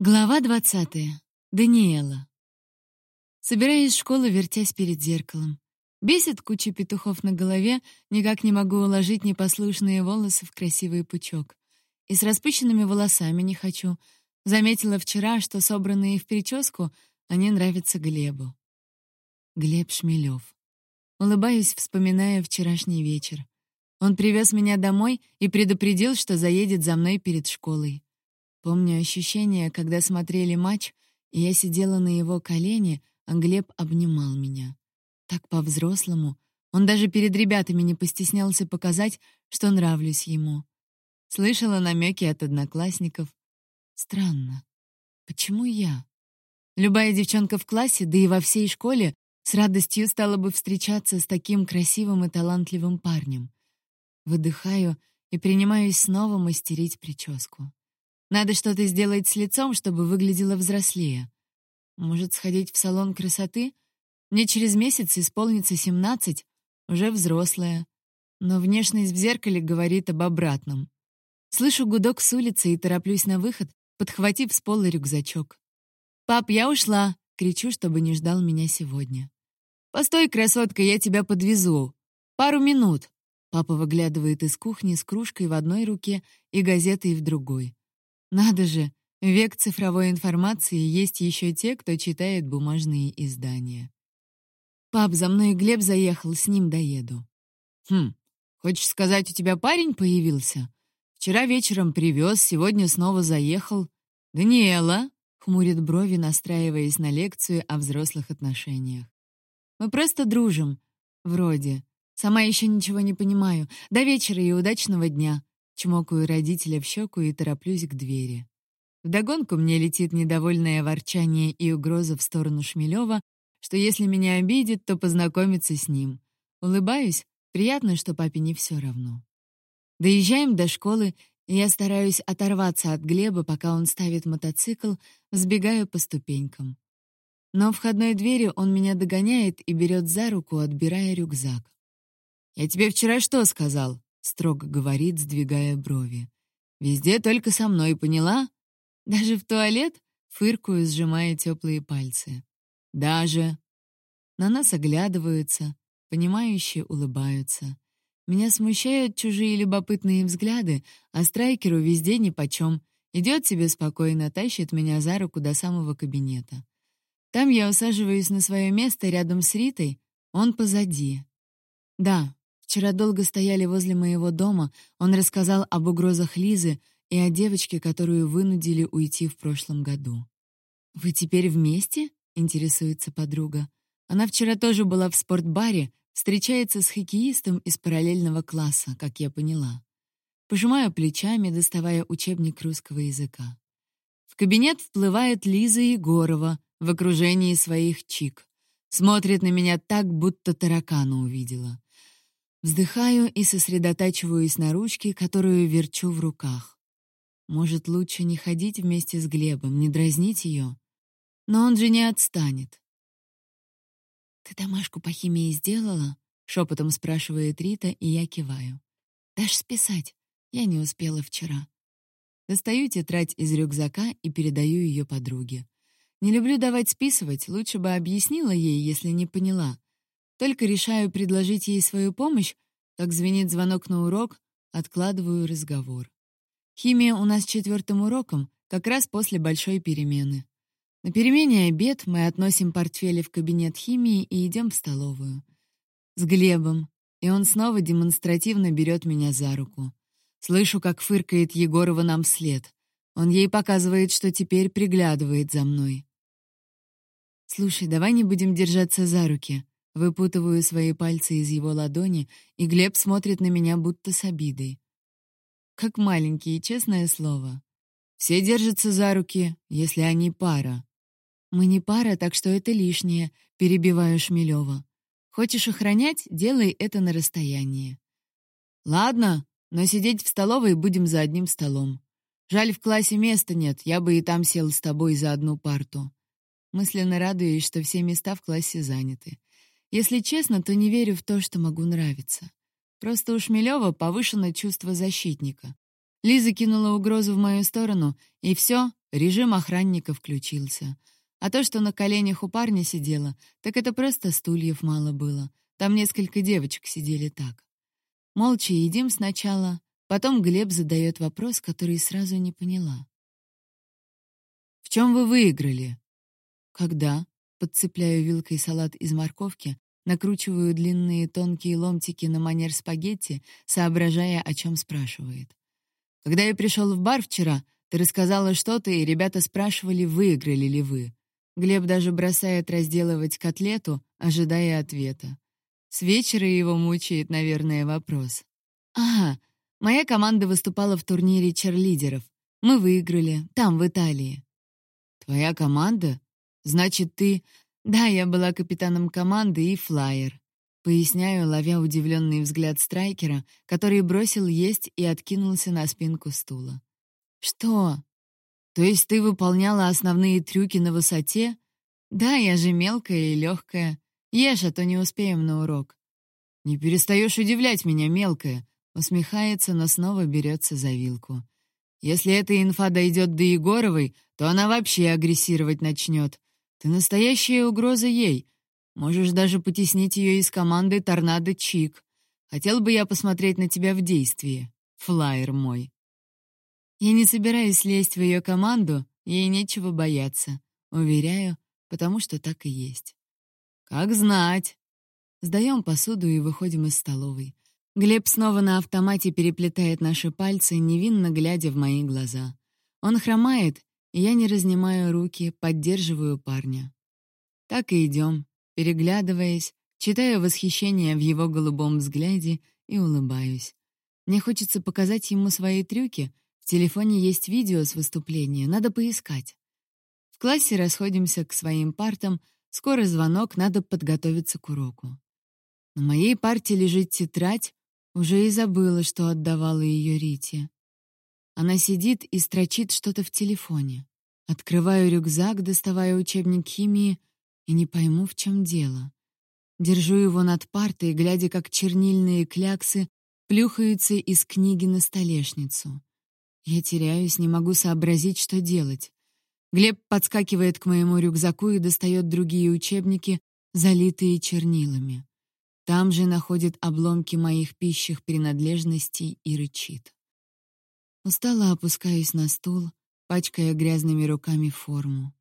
Глава 20. Даниэла. Собираюсь из школы, вертясь перед зеркалом. Бесит куча петухов на голове, никак не могу уложить непослушные волосы в красивый пучок. И с распущенными волосами не хочу. Заметила вчера, что собранные в прическу, они нравятся Глебу. Глеб Шмелев. Улыбаюсь, вспоминая вчерашний вечер. Он привез меня домой и предупредил, что заедет за мной перед школой. Помню ощущение, когда смотрели матч, и я сидела на его колене, а Глеб обнимал меня. Так по-взрослому. Он даже перед ребятами не постеснялся показать, что нравлюсь ему. Слышала намеки от одноклассников. Странно. Почему я? Любая девчонка в классе, да и во всей школе, с радостью стала бы встречаться с таким красивым и талантливым парнем. Выдыхаю и принимаюсь снова мастерить прическу. Надо что-то сделать с лицом, чтобы выглядело взрослее. Может, сходить в салон красоты? Мне через месяц исполнится 17, уже взрослая. Но внешность в зеркале говорит об обратном. Слышу гудок с улицы и тороплюсь на выход, подхватив с пола рюкзачок. «Пап, я ушла!» — кричу, чтобы не ждал меня сегодня. «Постой, красотка, я тебя подвезу. Пару минут!» Папа выглядывает из кухни с кружкой в одной руке и газетой в другой. Надо же, век цифровой информации есть еще те, кто читает бумажные издания. Пап, за мной Глеб заехал, с ним доеду. Хм, хочешь сказать, у тебя парень появился? Вчера вечером привез, сегодня снова заехал. Даниэла, хмурит брови, настраиваясь на лекцию о взрослых отношениях. Мы просто дружим. Вроде. Сама еще ничего не понимаю. До вечера и удачного дня. Чмокаю родителя в щеку и тороплюсь к двери. Вдогонку мне летит недовольное ворчание и угроза в сторону Шмелева, что если меня обидит, то познакомиться с ним. Улыбаюсь, приятно, что папе не все равно. Доезжаем до школы, и я стараюсь оторваться от Глеба, пока он ставит мотоцикл, взбегаю по ступенькам. Но входной двери он меня догоняет и берет за руку, отбирая рюкзак. «Я тебе вчера что сказал?» Строго говорит, сдвигая брови. Везде только со мной, поняла? Даже в туалет? Фыркую, сжимая теплые пальцы. Даже. На нас оглядываются, понимающие улыбаются. Меня смущают чужие любопытные взгляды, а страйкеру везде нипочем. Идет себе спокойно, тащит меня за руку до самого кабинета. Там я усаживаюсь на свое место рядом с Ритой, он позади. Да, Вчера долго стояли возле моего дома, он рассказал об угрозах Лизы и о девочке, которую вынудили уйти в прошлом году. «Вы теперь вместе?» — интересуется подруга. Она вчера тоже была в спортбаре, встречается с хоккеистом из параллельного класса, как я поняла. Пожимаю плечами, доставая учебник русского языка. В кабинет вплывает Лиза Егорова в окружении своих чик. Смотрит на меня так, будто таракана увидела. Вздыхаю и сосредотачиваюсь на ручке, которую верчу в руках. Может, лучше не ходить вместе с Глебом, не дразнить ее? Но он же не отстанет. «Ты домашку по химии сделала?» — шепотом спрашивает Рита, и я киваю. «Дашь списать? Я не успела вчера». Достаю тетрадь из рюкзака и передаю ее подруге. Не люблю давать списывать, лучше бы объяснила ей, если не поняла. Только решаю предложить ей свою помощь, как звенит звонок на урок, откладываю разговор. Химия у нас четвертым уроком, как раз после большой перемены. На перемене обед, мы относим портфели в кабинет химии и идем в столовую. С Глебом, и он снова демонстративно берет меня за руку. Слышу, как фыркает Егорова нам вслед. Он ей показывает, что теперь приглядывает за мной. «Слушай, давай не будем держаться за руки», Выпутываю свои пальцы из его ладони, и Глеб смотрит на меня будто с обидой. Как маленький, честное слово. Все держатся за руки, если они пара. Мы не пара, так что это лишнее, перебиваю Шмелева. Хочешь охранять, делай это на расстоянии. Ладно, но сидеть в столовой будем за одним столом. Жаль, в классе места нет, я бы и там сел с тобой за одну парту. Мысленно радуюсь, что все места в классе заняты. Если честно, то не верю в то, что могу нравиться. Просто у Шмелева повышенное чувство защитника. Лиза кинула угрозу в мою сторону, и все, Режим охранника включился. А то, что на коленях у парня сидела, так это просто стульев мало было. Там несколько девочек сидели так. Молча едим сначала, потом Глеб задает вопрос, который сразу не поняла. «В чем вы выиграли?» «Когда?» Подцепляю вилкой салат из морковки, накручиваю длинные тонкие ломтики на манер спагетти, соображая, о чем спрашивает. «Когда я пришел в бар вчера, ты рассказала что-то, и ребята спрашивали, выиграли ли вы. Глеб даже бросает разделывать котлету, ожидая ответа. С вечера его мучает, наверное, вопрос. «Ага, моя команда выступала в турнире черлидеров. Мы выиграли, там, в Италии». «Твоя команда? Значит, ты...» «Да, я была капитаном команды и флайер». Поясняю, ловя удивленный взгляд страйкера, который бросил есть и откинулся на спинку стула. «Что? То есть ты выполняла основные трюки на высоте? Да, я же мелкая и легкая. Ешь, а то не успеем на урок». «Не перестаешь удивлять меня, мелкая», — усмехается, но снова берется за вилку. «Если эта инфа дойдет до Егоровой, то она вообще агрессировать начнет. Ты настоящая угроза ей. Можешь даже потеснить ее из команды «Торнадо Чик». Хотел бы я посмотреть на тебя в действии, флайер мой». Я не собираюсь лезть в ее команду, ей нечего бояться. Уверяю, потому что так и есть. «Как знать!» Сдаем посуду и выходим из столовой. Глеб снова на автомате переплетает наши пальцы, невинно глядя в мои глаза. Он хромает, я не разнимаю руки, поддерживаю парня. Так и идем, переглядываясь, читаю восхищение в его голубом взгляде и улыбаюсь. Мне хочется показать ему свои трюки — в телефоне есть видео с выступления, надо поискать. В классе расходимся к своим партам, скоро звонок, надо подготовиться к уроку. На моей парте лежит тетрадь, уже и забыла, что отдавала ее Рите. Она сидит и строчит что-то в телефоне. Открываю рюкзак, доставая учебник химии, и не пойму, в чем дело. Держу его над партой, глядя, как чернильные кляксы плюхаются из книги на столешницу. Я теряюсь, не могу сообразить, что делать. Глеб подскакивает к моему рюкзаку и достает другие учебники, залитые чернилами. Там же находит обломки моих пищих принадлежностей и рычит. Устало опускаюсь на стул, пачкая грязными руками форму.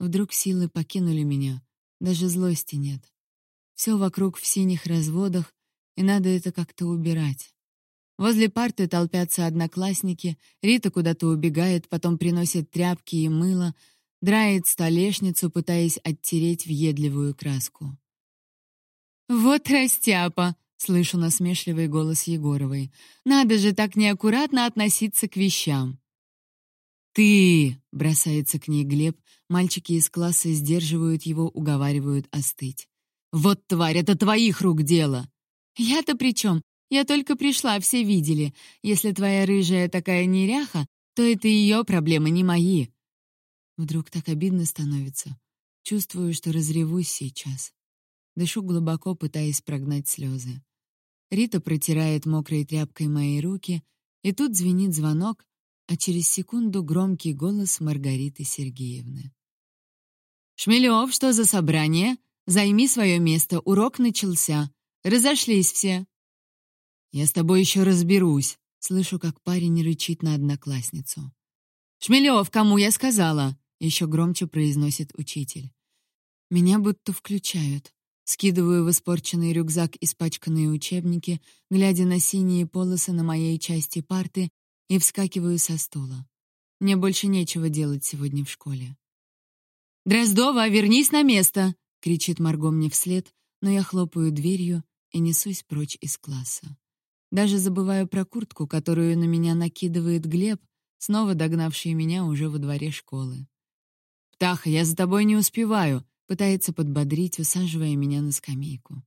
Вдруг силы покинули меня, даже злости нет. Все вокруг в синих разводах, и надо это как-то убирать. Возле парты толпятся одноклассники, Рита куда-то убегает, потом приносит тряпки и мыло, драет столешницу, пытаясь оттереть въедливую краску. «Вот растяпа!» — слышу насмешливый голос Егоровой. «Надо же так неаккуратно относиться к вещам!» «Ты!» — бросается к ней Глеб. Мальчики из класса сдерживают его, уговаривают остыть. «Вот тварь, это твоих рук дело!» «Я-то при чем? Я только пришла, все видели. Если твоя рыжая такая неряха, то это ее проблемы, не мои. Вдруг так обидно становится. Чувствую, что разревусь сейчас. Дышу глубоко, пытаясь прогнать слезы. Рита протирает мокрой тряпкой мои руки, и тут звенит звонок, а через секунду громкий голос Маргариты Сергеевны. «Шмелев, что за собрание? Займи свое место, урок начался. Разошлись все. «Я с тобой еще разберусь», — слышу, как парень рычит на одноклассницу. «Шмелев, кому я сказала?» — еще громче произносит учитель. Меня будто включают. Скидываю в испорченный рюкзак испачканные учебники, глядя на синие полосы на моей части парты, и вскакиваю со стула. Мне больше нечего делать сегодня в школе. «Дроздова, вернись на место!» — кричит Марго мне вслед, но я хлопаю дверью и несусь прочь из класса. Даже забываю про куртку, которую на меня накидывает Глеб, снова догнавший меня уже во дворе школы. «Птаха, я за тобой не успеваю», — пытается подбодрить, усаживая меня на скамейку.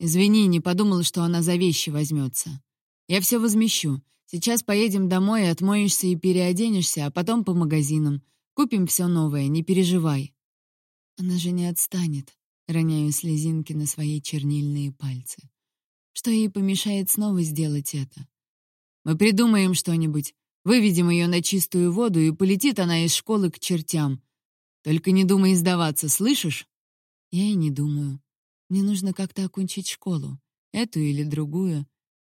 «Извини, не подумала, что она за вещи возьмется. Я все возмещу. Сейчас поедем домой, отмоешься и переоденешься, а потом по магазинам. Купим все новое, не переживай». Она же не отстанет, роняю слезинки на свои чернильные пальцы. Что ей помешает снова сделать это? Мы придумаем что-нибудь. Выведем ее на чистую воду, и полетит она из школы к чертям. Только не думай сдаваться, слышишь? Я и не думаю. Мне нужно как-то окончить школу, эту или другую.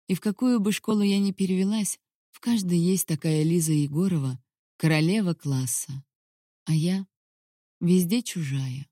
И в какую бы школу я ни перевелась, в каждой есть такая Лиза Егорова, королева класса. А я везде чужая.